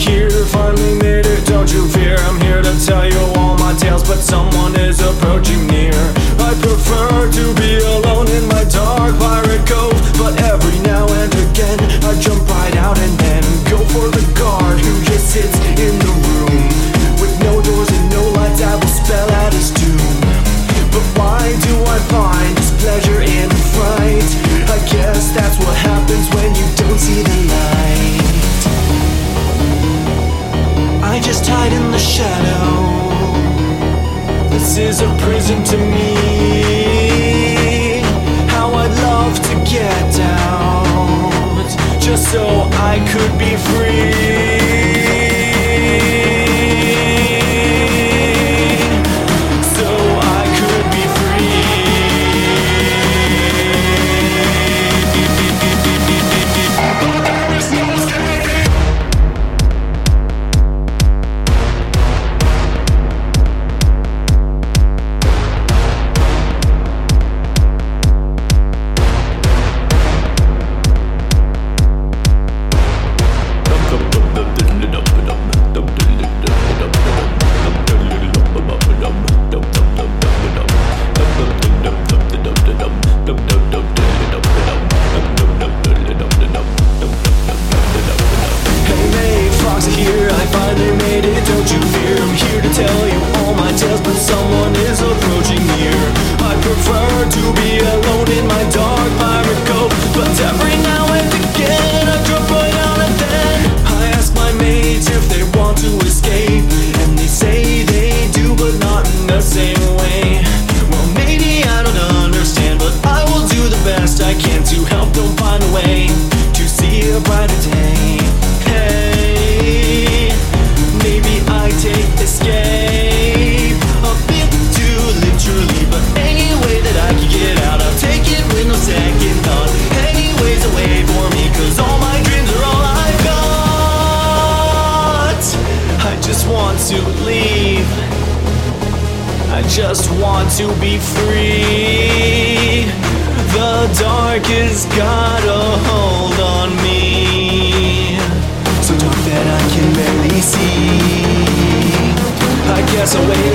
here, finally made it, don't you fear. I'm here to tell you all my tales, but someone you just want to be free. The dark has got a hold on me. So dark that I can barely see. I guess I'll wait.